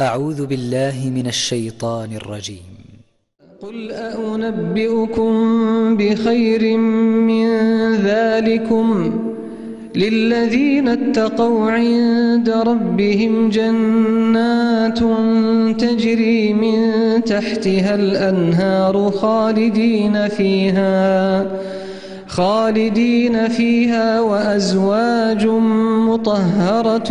أعوذ بالله من الشيطان الرجيم. قل أنبئكم بخير من ذلكم للذين اتقوا عند ربهم جنات تجري من تحتها الأنهار خالدين فيها خالدين فيها وأزواج مطهرة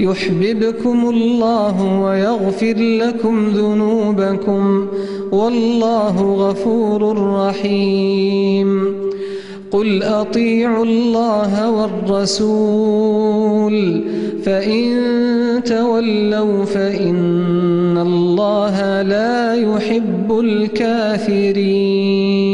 يحببكم الله ويغفر لكم ذنوبكم والله غفور رحيم. قل أطيعوا الله والرسول فإن تولوا فإن الله لا يحب الكافرين.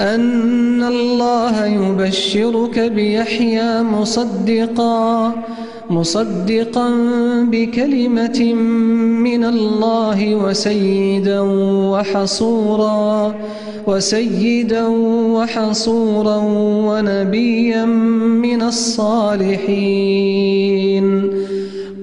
أن الله يبشرك بيحيى مصدقا مصدقا بكلمة من الله وسيدا وحصورا وسيدا وحصورا ونبيا من الصالحين.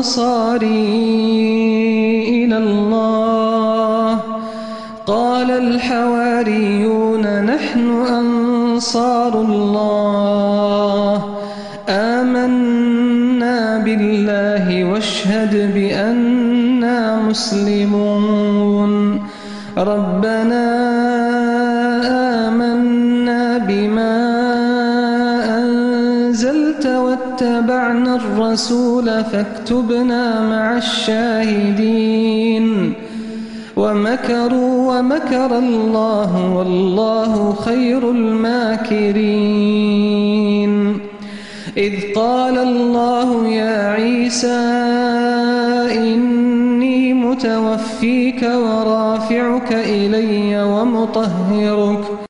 أنصاري إلى الله. قال الحواريون نحن أنصار الله. آمنا بالله واشهد بأننا مسلمون. ربنا واتبعنا الرسول فاكتبنا مع الشاهدين. ومكروا ومكر الله والله خير الماكرين. إذ قال الله يا عيسى إني متوفيك ورافعك إلي ومطهرك.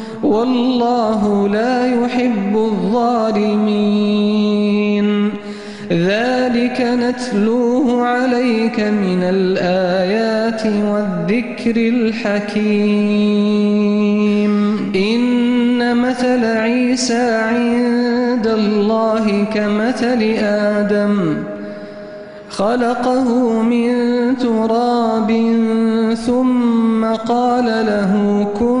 والله لا يحب الظالمين. ذلك نتلوه عليك من الآيات والذكر الحكيم. إن مثل عيسى عند الله كمثل آدم. خلقه من تراب ثم قال له كن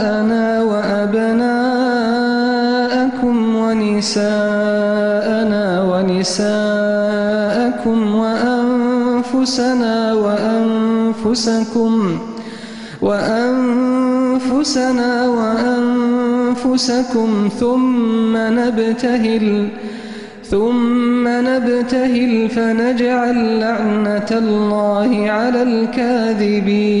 أبناءنا وأبناءكم ونساءنا ونساءكم وأنفسنا وأنفسكم وأنفسنا وأنفسكم ثم نبتهل ثم نبتهل فنجعل لعنة الله على الكاذبين.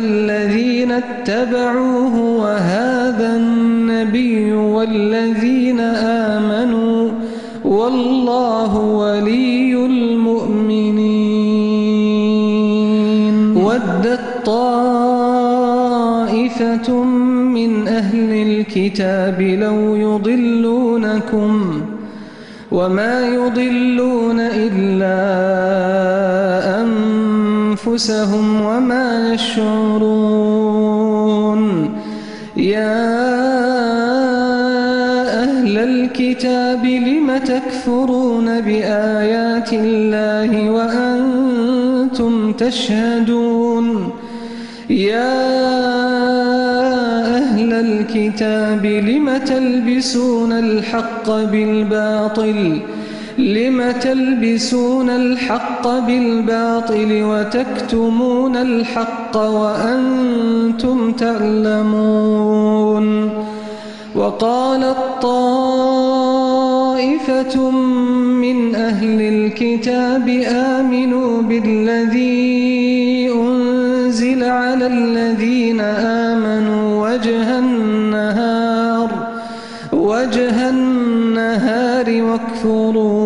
للذين اتبعوه وهذا النبي والذين آمنوا والله ولي المؤمنين. ودت طائفة من أهل الكتاب لو يضلونكم وما يضلون إلا أنفسهم وما يشعرون. يا أهل الكتاب لم تكفرون بآيات الله وأنتم تشهدون؟ يا أهل الكتاب لم تلبسون الحق بالباطل لم تلبسون الحق بالباطل وتكتمون الحق وأنتم تعلمون وقالت طائفة من أهل الكتاب آمنوا بالذي أنزل على الذين آمنوا وجه النهار وجه النهار واكفروا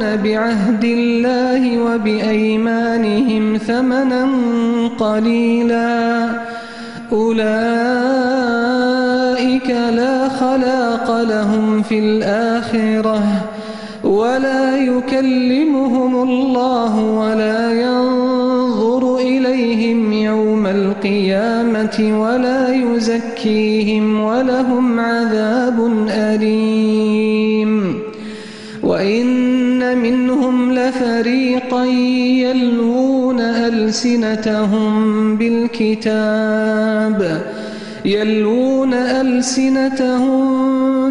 يشترون بعهد الله وبأيمانهم ثمنا قليلا. أولئك لا خلاق لهم في الآخرة ولا يكلمهم الله ولا ينظر إليهم يوم القيامة ولا يزكيهم ولهم عذاب أليم. ألسنتهم بالكتاب يلوون ألسنتهم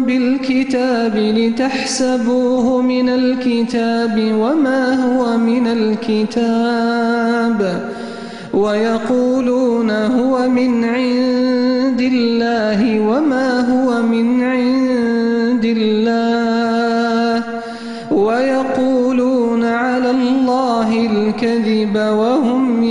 بالكتاب لتحسبوه من الكتاب وما هو من الكتاب ويقولون هو من عند الله وما هو من عند الله ويقولون على الله الكذب وهم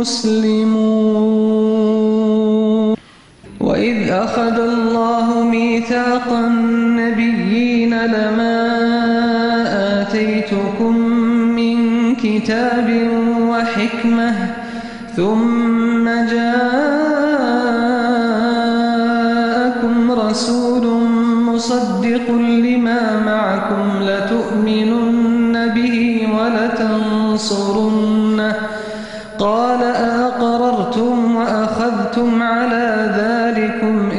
مسلمون وإذ أخذ الله ميثاق النبيين لما آتيتكم من كتاب وحكمة ثم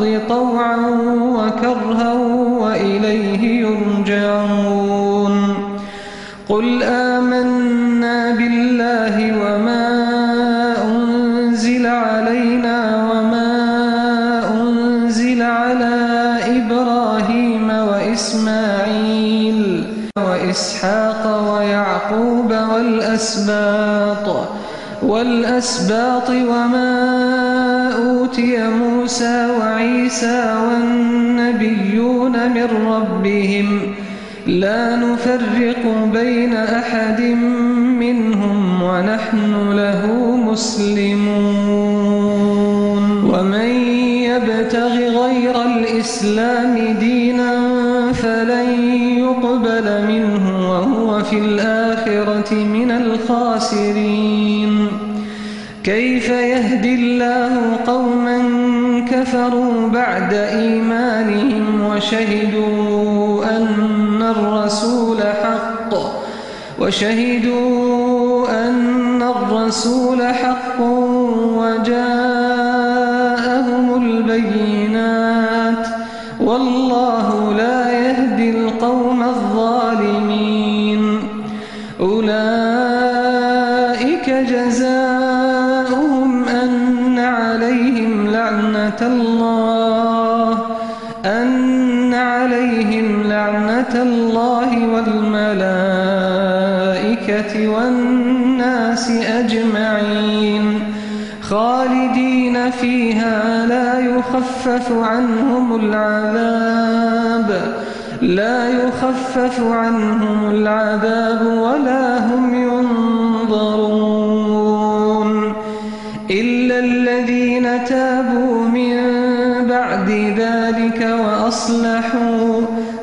والأرض طوعا وكرها وإليه يرجعون. قل آمنا بالله وما أنزل علينا وما أنزل على إبراهيم وإسماعيل وإسحاق ويعقوب والأسباط والأسباط وما أوتي موسى وعيسى والنبيون من ربهم لا نفرق بين أحد منهم ونحن له مسلمون ومن يبتغ غير الإسلام دينا فلن يقبل منه وهو في الآخرة من الخاسرين. كيف يهدي الله قوما كفروا بعد إيمانهم وشهدوا أن الرسول حق وشهدوا أن الرسول حق وجاءهم البينات لعنة الله والملائكة والناس أجمعين. خالدين فيها لا يخفف عنهم العذاب. لا يخفف عنهم العذاب ولا هم ينظرون. إلا الذين تابوا من بعد ذلك وأصلحوا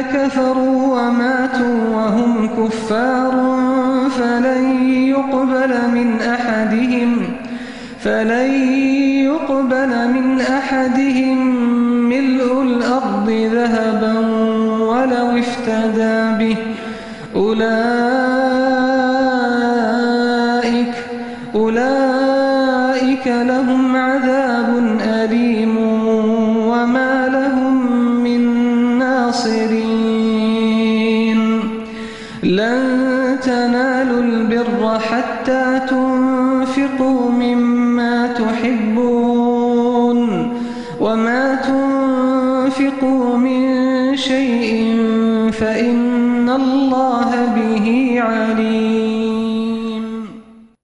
كفروا وماتوا وهم كفار فلن يقبل من أحدهم فلن